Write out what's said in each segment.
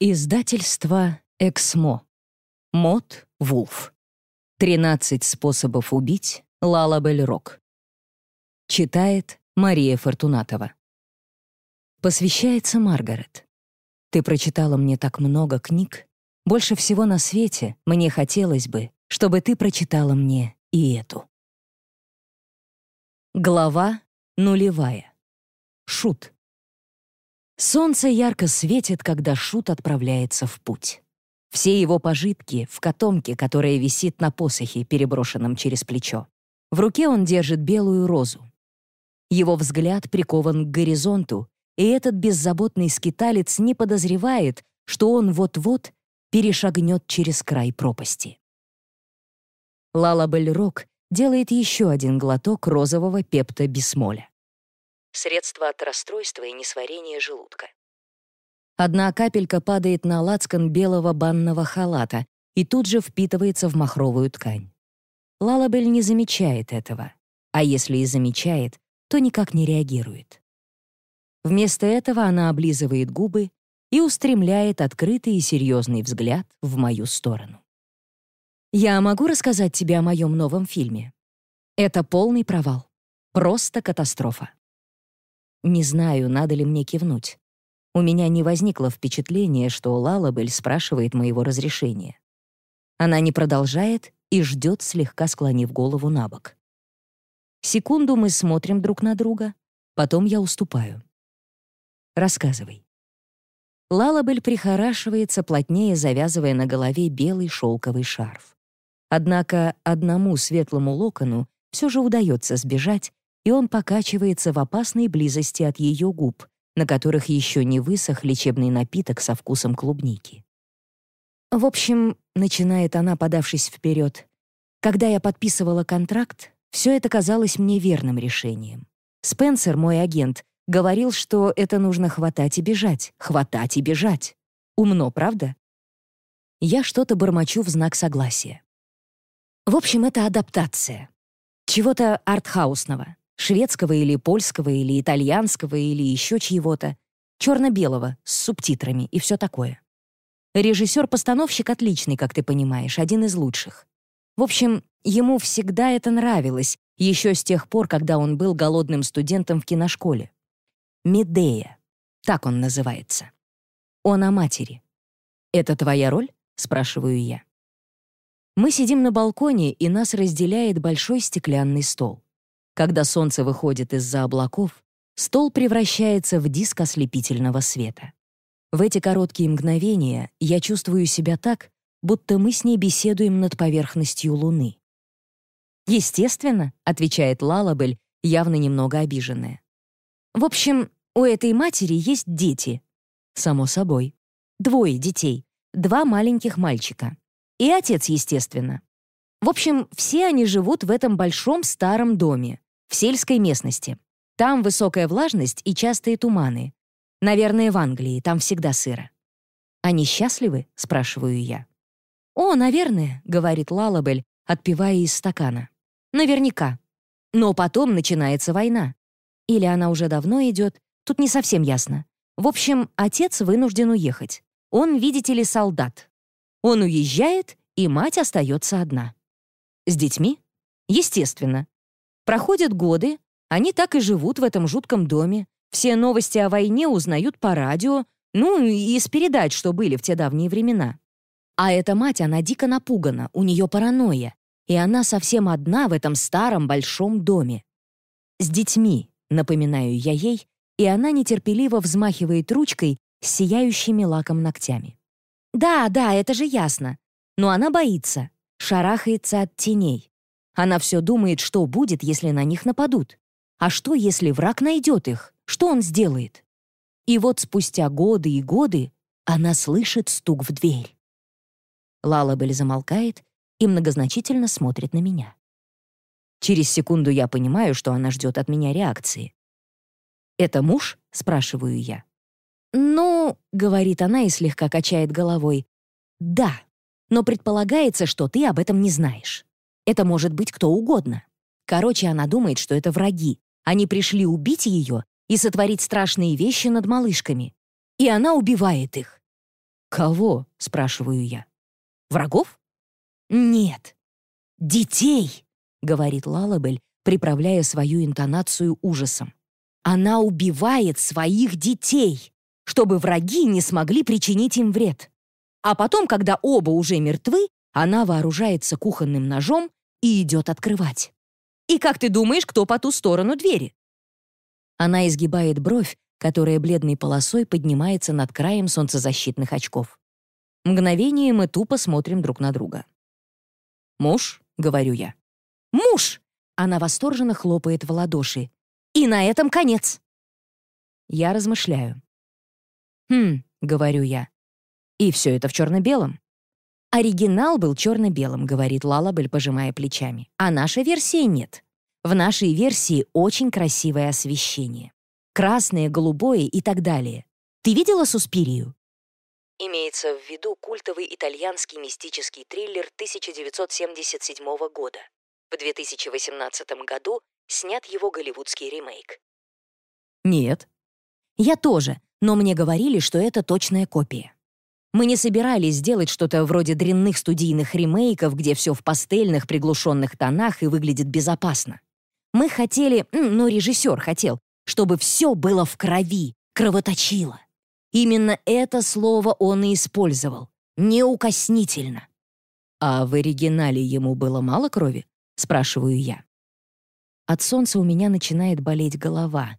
Издательство «Эксмо». Мод Вулф. 13 способов убить Лалабель Рок. Читает Мария Фортунатова. Посвящается Маргарет. Ты прочитала мне так много книг. Больше всего на свете мне хотелось бы, чтобы ты прочитала мне и эту. Глава нулевая. Шут. Солнце ярко светит, когда Шут отправляется в путь. Все его пожитки в котомке, которая висит на посохе, переброшенном через плечо. В руке он держит белую розу. Его взгляд прикован к горизонту, и этот беззаботный скиталец не подозревает, что он вот-вот перешагнет через край пропасти. Лала Бельрок делает еще один глоток розового пепта бисмоля средство от расстройства и несварения желудка. Одна капелька падает на лацкан белого банного халата и тут же впитывается в махровую ткань. Лалабель не замечает этого, а если и замечает, то никак не реагирует. Вместо этого она облизывает губы и устремляет открытый и серьезный взгляд в мою сторону. «Я могу рассказать тебе о моем новом фильме? Это полный провал. Просто катастрофа. Не знаю, надо ли мне кивнуть. У меня не возникло впечатления, что Лалабель спрашивает моего разрешения. Она не продолжает и ждет, слегка склонив голову на бок. Секунду мы смотрим друг на друга, потом я уступаю. Рассказывай. Лалабель прихорашивается, плотнее завязывая на голове белый шелковый шарф. Однако одному светлому локону все же удается сбежать, и он покачивается в опасной близости от ее губ, на которых еще не высох лечебный напиток со вкусом клубники. В общем, начинает она, подавшись вперед, когда я подписывала контракт, все это казалось мне верным решением. Спенсер, мой агент, говорил, что это нужно хватать и бежать, хватать и бежать. Умно, правда? Я что-то бормочу в знак согласия. В общем, это адаптация. Чего-то артхаусного шведского или польского или итальянского или еще чьего-то, черно-белого, с субтитрами и все такое. Режиссер-постановщик отличный, как ты понимаешь, один из лучших. В общем, ему всегда это нравилось, еще с тех пор, когда он был голодным студентом в киношколе. «Медея», так он называется. Он о матери. «Это твоя роль?» — спрашиваю я. Мы сидим на балконе, и нас разделяет большой стеклянный стол. Когда солнце выходит из-за облаков, стол превращается в диск ослепительного света. В эти короткие мгновения я чувствую себя так, будто мы с ней беседуем над поверхностью Луны. «Естественно», — отвечает Лалабель, явно немного обиженная. «В общем, у этой матери есть дети». «Само собой. Двое детей. Два маленьких мальчика. И отец, естественно. В общем, все они живут в этом большом старом доме в сельской местности. Там высокая влажность и частые туманы. Наверное, в Англии, там всегда сыро. «Они счастливы?» — спрашиваю я. «О, наверное», — говорит Лалабель, отпивая из стакана. «Наверняка. Но потом начинается война. Или она уже давно идет, тут не совсем ясно. В общем, отец вынужден уехать. Он, видите ли, солдат. Он уезжает, и мать остается одна. С детьми? Естественно. Проходят годы, они так и живут в этом жутком доме. Все новости о войне узнают по радио, ну и из передач, что были в те давние времена. А эта мать, она дико напугана, у нее паранойя, и она совсем одна в этом старом большом доме. С детьми, напоминаю я ей, и она нетерпеливо взмахивает ручкой с сияющими лаком ногтями. Да, да, это же ясно. Но она боится, шарахается от теней. Она все думает, что будет, если на них нападут. А что, если враг найдет их? Что он сделает? И вот спустя годы и годы она слышит стук в дверь. Лалабель замолкает и многозначительно смотрит на меня. Через секунду я понимаю, что она ждет от меня реакции. «Это муж?» — спрашиваю я. «Ну», — говорит она и слегка качает головой, «да, но предполагается, что ты об этом не знаешь». Это может быть кто угодно. Короче, она думает, что это враги. Они пришли убить ее и сотворить страшные вещи над малышками. И она убивает их. «Кого?» — спрашиваю я. «Врагов?» «Нет, детей», — говорит Лалабель, приправляя свою интонацию ужасом. «Она убивает своих детей, чтобы враги не смогли причинить им вред. А потом, когда оба уже мертвы, она вооружается кухонным ножом и идет открывать. И как ты думаешь, кто по ту сторону двери?» Она изгибает бровь, которая бледной полосой поднимается над краем солнцезащитных очков. Мгновение мы тупо смотрим друг на друга. «Муж?» — говорю я. «Муж!» — она восторженно хлопает в ладоши. «И на этом конец!» Я размышляю. «Хм», — говорю я. «И все это в черно-белом?» «Оригинал был черно-белым», — говорит Лалабель, пожимая плечами. «А наша версия нет. В нашей версии очень красивое освещение. Красное, голубое и так далее. Ты видела «Суспирию»?» Имеется в виду культовый итальянский мистический триллер 1977 года. В 2018 году снят его голливудский ремейк. «Нет». «Я тоже, но мне говорили, что это точная копия». Мы не собирались сделать что-то вроде дрянных студийных ремейков, где все в пастельных приглушенных тонах и выглядит безопасно. Мы хотели, ну, режиссер хотел, чтобы все было в крови, кровоточило. Именно это слово он и использовал. Неукоснительно. «А в оригинале ему было мало крови?» — спрашиваю я. От солнца у меня начинает болеть голова.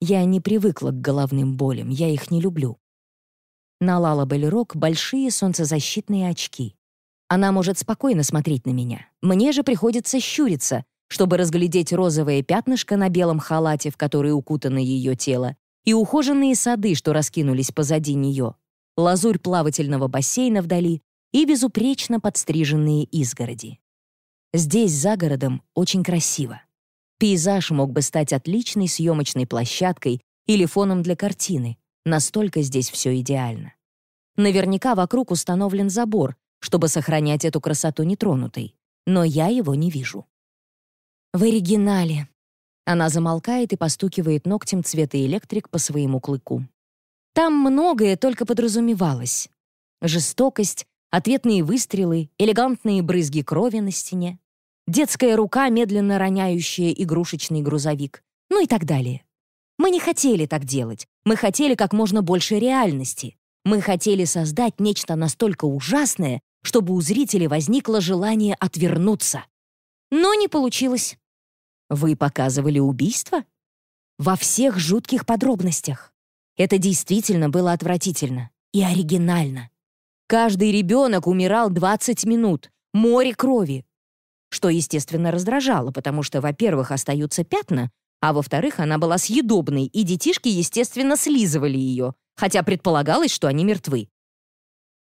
Я не привыкла к головным болям, я их не люблю. На Лала Беллерок большие солнцезащитные очки. Она может спокойно смотреть на меня. Мне же приходится щуриться, чтобы разглядеть розовое пятнышко на белом халате, в который укутано ее тело, и ухоженные сады, что раскинулись позади нее, лазурь плавательного бассейна вдали и безупречно подстриженные изгороди. Здесь, за городом, очень красиво. Пейзаж мог бы стать отличной съемочной площадкой или фоном для картины, Настолько здесь все идеально. Наверняка вокруг установлен забор, чтобы сохранять эту красоту нетронутой, но я его не вижу. В оригинале. Она замолкает и постукивает ногтем цвета электрик по своему клыку. Там многое только подразумевалось. Жестокость, ответные выстрелы, элегантные брызги крови на стене, детская рука, медленно роняющая игрушечный грузовик, ну и так далее. Мы не хотели так делать. Мы хотели как можно больше реальности. Мы хотели создать нечто настолько ужасное, чтобы у зрителя возникло желание отвернуться. Но не получилось. Вы показывали убийство? Во всех жутких подробностях. Это действительно было отвратительно и оригинально. Каждый ребенок умирал 20 минут, море крови. Что, естественно, раздражало, потому что, во-первых, остаются пятна, а во-вторых, она была съедобной, и детишки, естественно, слизывали ее, хотя предполагалось, что они мертвы.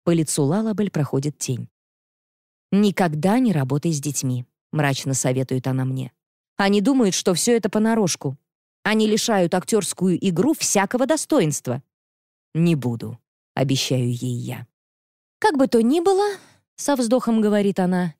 По лицу Лалабель проходит тень. «Никогда не работай с детьми», — мрачно советует она мне. «Они думают, что все это понарошку. Они лишают актерскую игру всякого достоинства». «Не буду», — обещаю ей я. «Как бы то ни было», — со вздохом говорит она,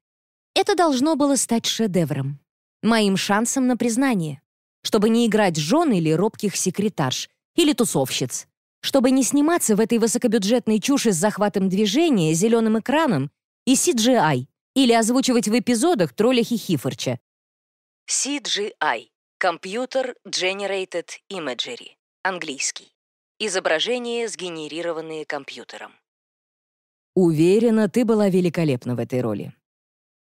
«это должно было стать шедевром, моим шансом на признание чтобы не играть жен или робких секретарш, или тусовщиц, чтобы не сниматься в этой высокобюджетной чуши с захватом движения, зеленым экраном и CGI, или озвучивать в эпизодах тролля Хихифорча. CGI — Computer Generated Imagery, английский. Изображения, сгенерированные компьютером. Уверена, ты была великолепна в этой роли.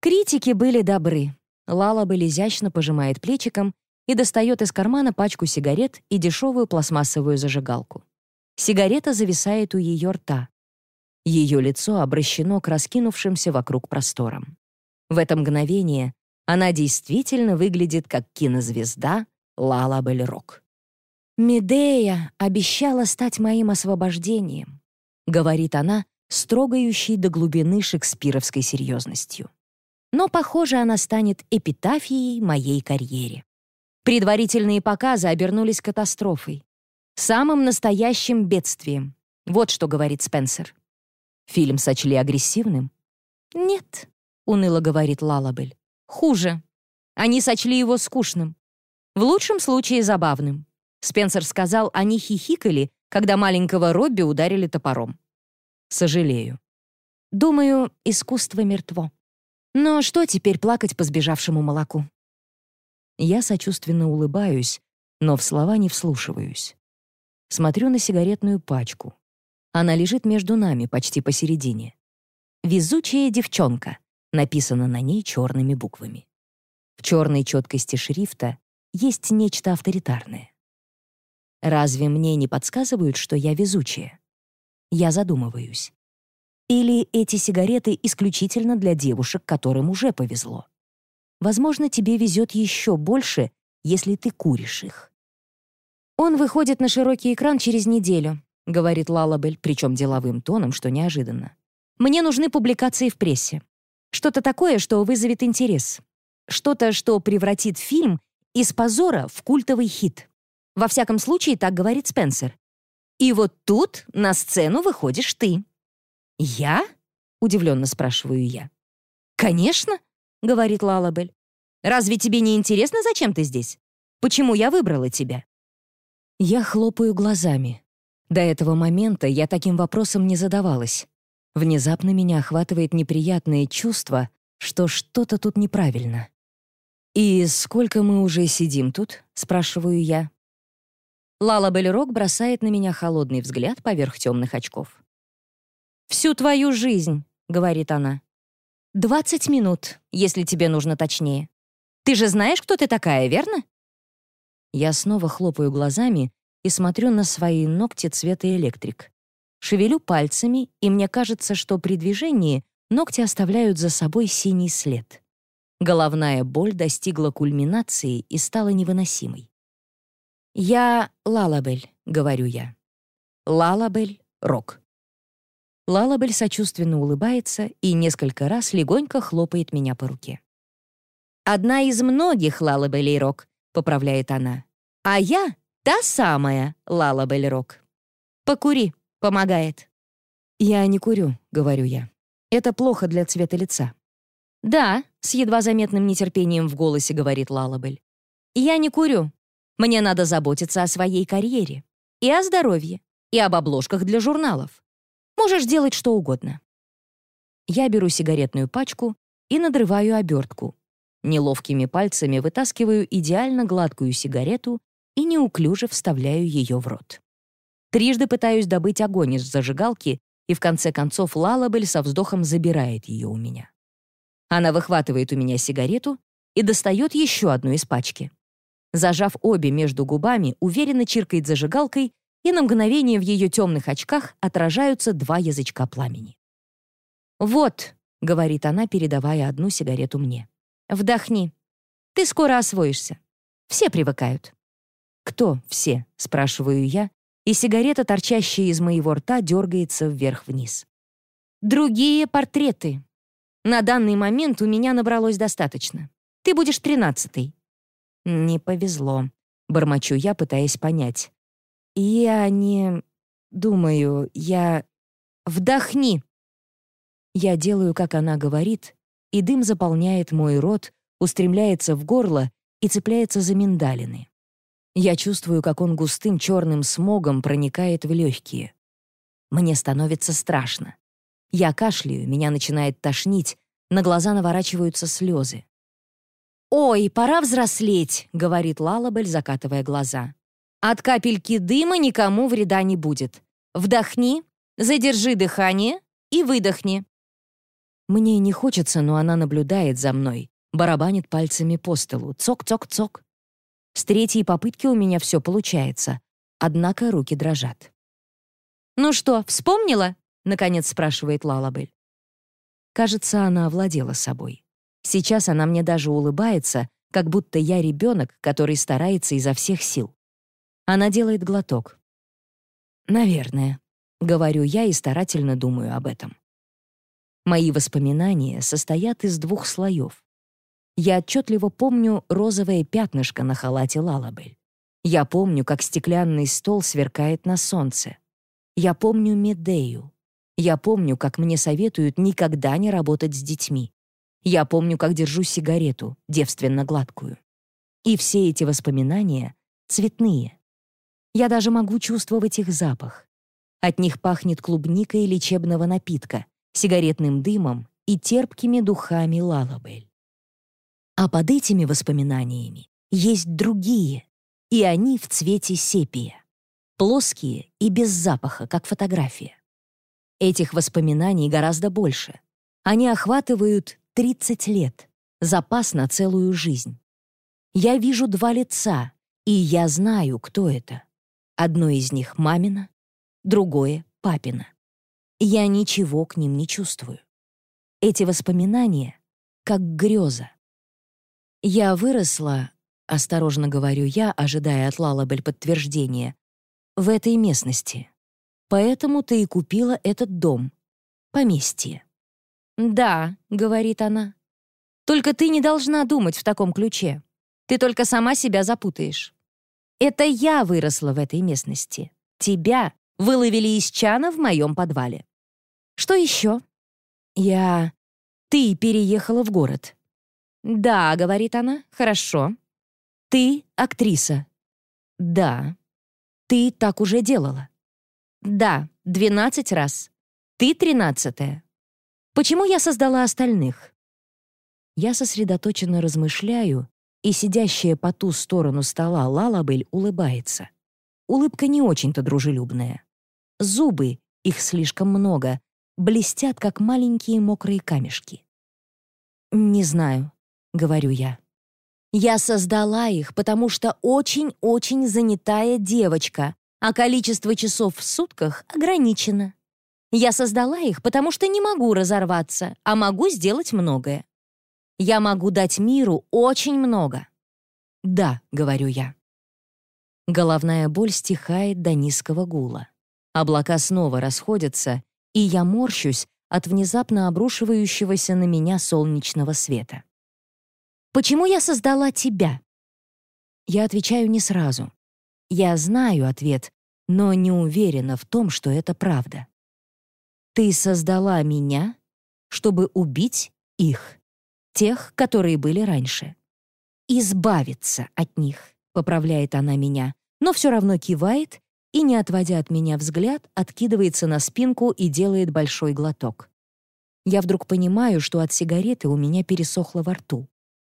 Критики были добры. Лала бы изящно пожимает плечиком и достает из кармана пачку сигарет и дешевую пластмассовую зажигалку. Сигарета зависает у ее рта. Ее лицо обращено к раскинувшимся вокруг просторам. В это мгновение она действительно выглядит как кинозвезда Лала Бельрок. «Медея обещала стать моим освобождением», — говорит она, строгающей до глубины шекспировской серьезностью. Но, похоже, она станет эпитафией моей карьере. Предварительные показы обернулись катастрофой. Самым настоящим бедствием. Вот что говорит Спенсер. Фильм сочли агрессивным? Нет, уныло говорит Лалабель. Хуже. Они сочли его скучным. В лучшем случае забавным. Спенсер сказал, они хихикали, когда маленького Робби ударили топором. Сожалею. Думаю, искусство мертво. Но что теперь плакать по сбежавшему молоку? Я сочувственно улыбаюсь, но в слова не вслушиваюсь. Смотрю на сигаретную пачку. Она лежит между нами, почти посередине. «Везучая девчонка», написано на ней черными буквами. В черной четкости шрифта есть нечто авторитарное. Разве мне не подсказывают, что я везучая? Я задумываюсь. Или эти сигареты исключительно для девушек, которым уже повезло? Возможно, тебе везет еще больше, если ты куришь их. Он выходит на широкий экран через неделю, говорит Лалабель, причем деловым тоном, что неожиданно. Мне нужны публикации в прессе. Что-то такое, что вызовет интерес. Что-то, что превратит фильм из позора в культовый хит. Во всяком случае, так говорит Спенсер. И вот тут на сцену выходишь ты. «Я?» — удивленно спрашиваю я. «Конечно», — говорит Лалабель. «Разве тебе не интересно, зачем ты здесь? Почему я выбрала тебя?» Я хлопаю глазами. До этого момента я таким вопросом не задавалась. Внезапно меня охватывает неприятное чувство, что что-то тут неправильно. «И сколько мы уже сидим тут?» — спрашиваю я. Лалабель Рок бросает на меня холодный взгляд поверх темных очков. «Всю твою жизнь», — говорит она. «Двадцать минут, если тебе нужно точнее. Ты же знаешь, кто ты такая, верно?» Я снова хлопаю глазами и смотрю на свои ногти цвета электрик. Шевелю пальцами, и мне кажется, что при движении ногти оставляют за собой синий след. Головная боль достигла кульминации и стала невыносимой. «Я Лалабель», — говорю я. «Лалабель Рок». Лалабель сочувственно улыбается и несколько раз легонько хлопает меня по руке. «Одна из многих Лалабелей Рок», — поправляет она. «А я та самая Лалабель Рок. Покури, помогает». «Я не курю», — говорю я. «Это плохо для цвета лица». «Да», — с едва заметным нетерпением в голосе говорит Лалабель. «Я не курю. Мне надо заботиться о своей карьере. И о здоровье. И об обложках для журналов. Можешь делать что угодно. Я беру сигаретную пачку и надрываю обертку. Неловкими пальцами вытаскиваю идеально гладкую сигарету и неуклюже вставляю ее в рот. Трижды пытаюсь добыть огонь из зажигалки, и в конце концов Лалабель со вздохом забирает ее у меня. Она выхватывает у меня сигарету и достает еще одну из пачки. Зажав обе между губами, уверенно чиркает зажигалкой и на мгновение в ее темных очках отражаются два язычка пламени. «Вот», — говорит она, передавая одну сигарету мне, — «вдохни. Ты скоро освоишься. Все привыкают». «Кто все?» — спрашиваю я, и сигарета, торчащая из моего рта, дергается вверх-вниз. «Другие портреты. На данный момент у меня набралось достаточно. Ты будешь тринадцатый». «Не повезло», — бормочу я, пытаясь понять. «Я не... думаю, я... Вдохни!» Я делаю, как она говорит, и дым заполняет мой рот, устремляется в горло и цепляется за миндалины. Я чувствую, как он густым черным смогом проникает в легкие. Мне становится страшно. Я кашляю, меня начинает тошнить, на глаза наворачиваются слезы. «Ой, пора взрослеть», — говорит Лалабель, закатывая глаза. От капельки дыма никому вреда не будет. Вдохни, задержи дыхание и выдохни. Мне не хочется, но она наблюдает за мной, барабанит пальцами по столу. Цок-цок-цок. С третьей попытки у меня все получается, однако руки дрожат. «Ну что, вспомнила?» — наконец спрашивает Лалабель. Кажется, она овладела собой. Сейчас она мне даже улыбается, как будто я ребенок, который старается изо всех сил. Она делает глоток. «Наверное», — говорю я и старательно думаю об этом. Мои воспоминания состоят из двух слоев. Я отчетливо помню розовое пятнышко на халате Лалабель. Я помню, как стеклянный стол сверкает на солнце. Я помню Медею. Я помню, как мне советуют никогда не работать с детьми. Я помню, как держу сигарету, девственно гладкую. И все эти воспоминания цветные. Я даже могу чувствовать их запах. От них пахнет клубникой лечебного напитка, сигаретным дымом и терпкими духами Лалабель. А под этими воспоминаниями есть другие, и они в цвете сепия. Плоские и без запаха, как фотография. Этих воспоминаний гораздо больше. Они охватывают 30 лет, запас на целую жизнь. Я вижу два лица, и я знаю, кто это. Одно из них — мамина, другое — папина. Я ничего к ним не чувствую. Эти воспоминания — как греза. Я выросла, осторожно говорю я, ожидая от Лалабель подтверждения, в этой местности. Поэтому ты и купила этот дом, поместье. «Да», — говорит она. «Только ты не должна думать в таком ключе. Ты только сама себя запутаешь. Это я выросла в этой местности. Тебя выловили из чана в моем подвале. Что еще? Я... Ты переехала в город. Да, говорит она, хорошо. Ты актриса. Да. Ты так уже делала. Да, двенадцать раз. Ты тринадцатая. Почему я создала остальных? Я сосредоточенно размышляю, и сидящая по ту сторону стола Лалабель улыбается. Улыбка не очень-то дружелюбная. Зубы, их слишком много, блестят, как маленькие мокрые камешки. «Не знаю», — говорю я. «Я создала их, потому что очень-очень занятая девочка, а количество часов в сутках ограничено. Я создала их, потому что не могу разорваться, а могу сделать многое. Я могу дать миру очень много». «Да», — говорю я. Головная боль стихает до низкого гула. Облака снова расходятся, и я морщусь от внезапно обрушивающегося на меня солнечного света. «Почему я создала тебя?» Я отвечаю не сразу. Я знаю ответ, но не уверена в том, что это правда. «Ты создала меня, чтобы убить их, тех, которые были раньше. Избавиться от них», — поправляет она меня, но все равно кивает и, не отводя от меня взгляд, откидывается на спинку и делает большой глоток. Я вдруг понимаю, что от сигареты у меня пересохло во рту.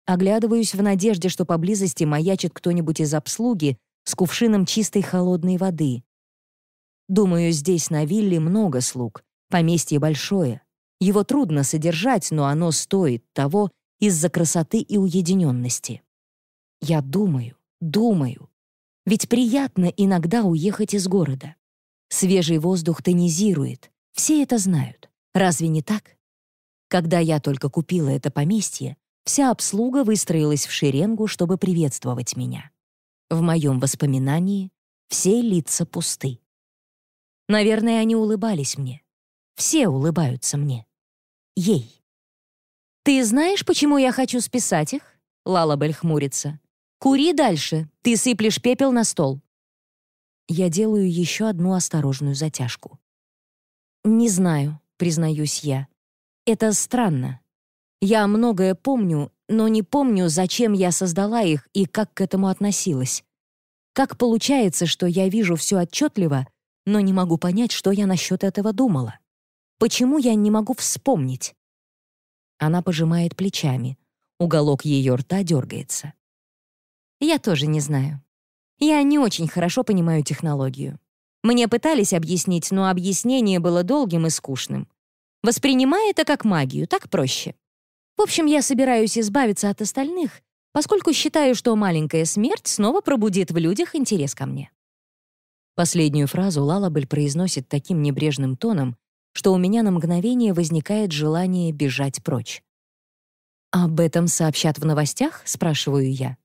Оглядываюсь в надежде, что поблизости маячит кто-нибудь из обслуги с кувшином чистой холодной воды. Думаю, здесь на вилле много слуг, поместье большое. Его трудно содержать, но оно стоит того из-за красоты и уединенности. Я думаю, думаю, ведь приятно иногда уехать из города. Свежий воздух тонизирует, все это знают. Разве не так? Когда я только купила это поместье, вся обслуга выстроилась в шеренгу, чтобы приветствовать меня. В моем воспоминании все лица пусты. Наверное, они улыбались мне. Все улыбаются мне. Ей. «Ты знаешь, почему я хочу списать их?» Лалабель хмурится. «Кури дальше, ты сыплешь пепел на стол». Я делаю еще одну осторожную затяжку. «Не знаю», — признаюсь я. «Это странно. Я многое помню, но не помню, зачем я создала их и как к этому относилась. Как получается, что я вижу все отчетливо, но не могу понять, что я насчет этого думала? Почему я не могу вспомнить?» Она пожимает плечами. Уголок ее рта дергается. Я тоже не знаю. Я не очень хорошо понимаю технологию. Мне пытались объяснить, но объяснение было долгим и скучным. Воспринимай это как магию, так проще. В общем, я собираюсь избавиться от остальных, поскольку считаю, что маленькая смерть снова пробудит в людях интерес ко мне. Последнюю фразу Лалабель произносит таким небрежным тоном, что у меня на мгновение возникает желание бежать прочь. «Об этом сообщат в новостях?» — спрашиваю я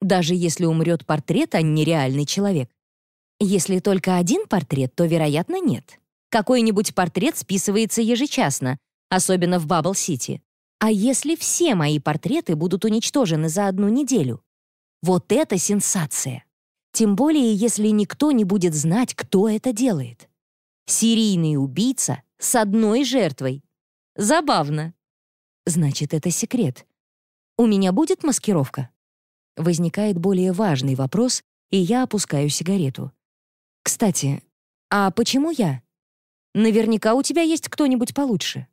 даже если умрет портрет, а не реальный человек. Если только один портрет, то, вероятно, нет. Какой-нибудь портрет списывается ежечасно, особенно в Баббл-Сити. А если все мои портреты будут уничтожены за одну неделю? Вот это сенсация! Тем более, если никто не будет знать, кто это делает. Серийный убийца с одной жертвой. Забавно. Значит, это секрет. У меня будет маскировка? Возникает более важный вопрос, и я опускаю сигарету. Кстати, «А почему я? Наверняка у тебя есть кто-нибудь получше».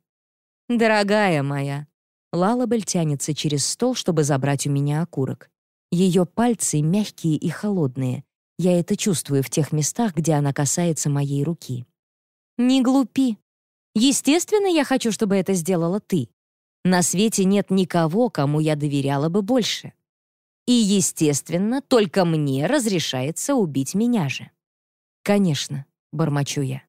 «Дорогая моя». Лалабель тянется через стол, чтобы забрать у меня окурок. Ее пальцы мягкие и холодные. Я это чувствую в тех местах, где она касается моей руки. «Не глупи. Естественно, я хочу, чтобы это сделала ты. На свете нет никого, кому я доверяла бы больше. И, естественно, только мне разрешается убить меня же. Конечно, бормочу я.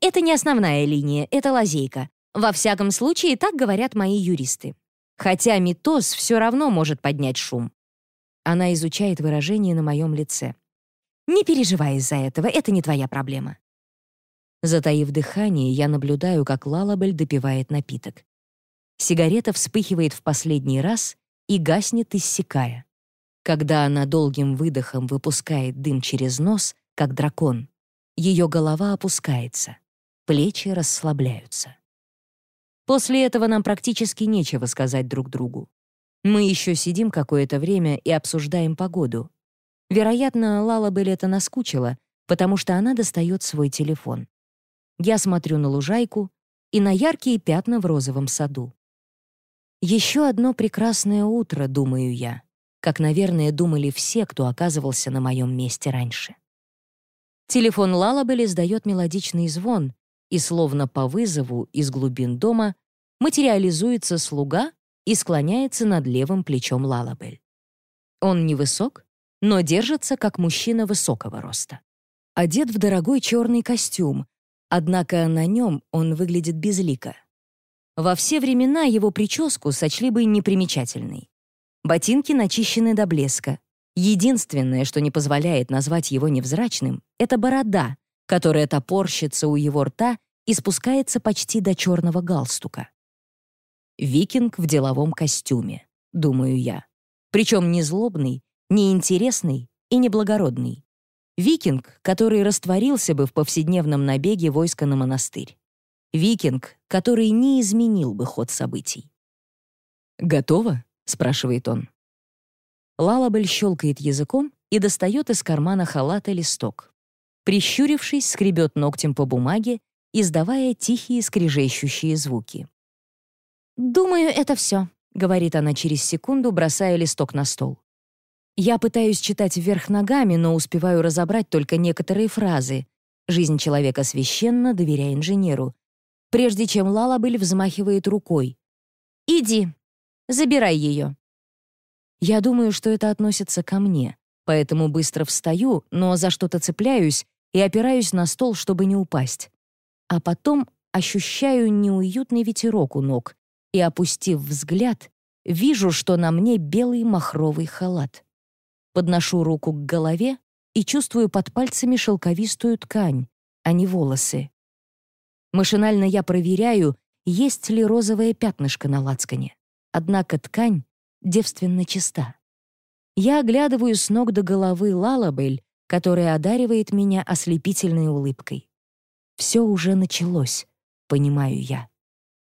Это не основная линия, это лазейка. Во всяком случае, так говорят мои юристы. Хотя митоз все равно может поднять шум. Она изучает выражение на моем лице. Не переживай из-за этого, это не твоя проблема. Затаив дыхание, я наблюдаю, как Лалабель допивает напиток. Сигарета вспыхивает в последний раз и гаснет, иссякая. Когда она долгим выдохом выпускает дым через нос, как дракон, ее голова опускается, плечи расслабляются. После этого нам практически нечего сказать друг другу. Мы еще сидим какое-то время и обсуждаем погоду. Вероятно, Лалабель это наскучило, потому что она достает свой телефон. Я смотрю на лужайку и на яркие пятна в розовом саду. Еще одно прекрасное утро, думаю я как, наверное, думали все, кто оказывался на моем месте раньше. Телефон Лалабель издает мелодичный звон, и словно по вызову из глубин дома материализуется слуга и склоняется над левым плечом Лалабель. Он невысок, но держится как мужчина высокого роста. Одет в дорогой черный костюм, однако на нем он выглядит безлико. Во все времена его прическу сочли бы непримечательной. Ботинки начищены до блеска. Единственное, что не позволяет назвать его невзрачным, это борода, которая топорщится у его рта и спускается почти до черного галстука. Викинг в деловом костюме, думаю я. Причем не злобный, не интересный и не благородный. Викинг, который растворился бы в повседневном набеге войска на монастырь. Викинг, который не изменил бы ход событий. «Готово?» — спрашивает он. Лалабель щелкает языком и достает из кармана халата листок. Прищурившись, скребет ногтем по бумаге, издавая тихие скрежещущие звуки. «Думаю, это все», — говорит она через секунду, бросая листок на стол. Я пытаюсь читать вверх ногами, но успеваю разобрать только некоторые фразы. «Жизнь человека священна, доверяя инженеру», прежде чем Лалабель взмахивает рукой. «Иди, Забирай ее». Я думаю, что это относится ко мне, поэтому быстро встаю, но за что-то цепляюсь и опираюсь на стол, чтобы не упасть. А потом ощущаю неуютный ветерок у ног и, опустив взгляд, вижу, что на мне белый махровый халат. Подношу руку к голове и чувствую под пальцами шелковистую ткань, а не волосы. Машинально я проверяю, есть ли розовое пятнышко на лацкане однако ткань девственно чиста. Я оглядываю с ног до головы Лалабель, которая одаривает меня ослепительной улыбкой. Все уже началось, понимаю я.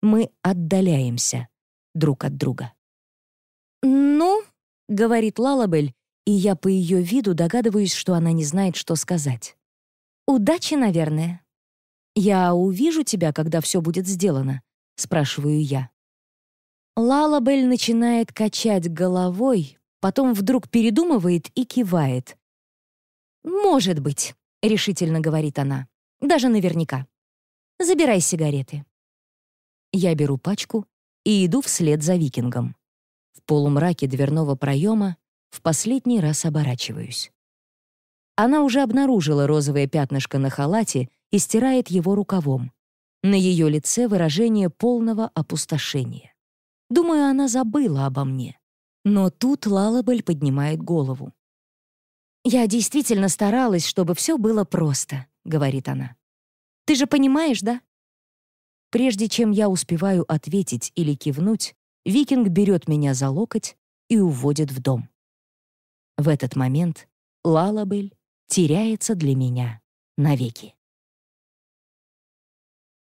Мы отдаляемся друг от друга. «Ну», — говорит Лалабель, и я по ее виду догадываюсь, что она не знает, что сказать. «Удачи, наверное». «Я увижу тебя, когда все будет сделано?» — спрашиваю я. Лалабель начинает качать головой, потом вдруг передумывает и кивает. «Может быть», — решительно говорит она, — «даже наверняка. Забирай сигареты». Я беру пачку и иду вслед за викингом. В полумраке дверного проема в последний раз оборачиваюсь. Она уже обнаружила розовое пятнышко на халате и стирает его рукавом. На ее лице выражение полного опустошения. Думаю, она забыла обо мне. Но тут Лалабель поднимает голову. «Я действительно старалась, чтобы все было просто», — говорит она. «Ты же понимаешь, да?» Прежде чем я успеваю ответить или кивнуть, викинг берет меня за локоть и уводит в дом. В этот момент Лалабель теряется для меня навеки.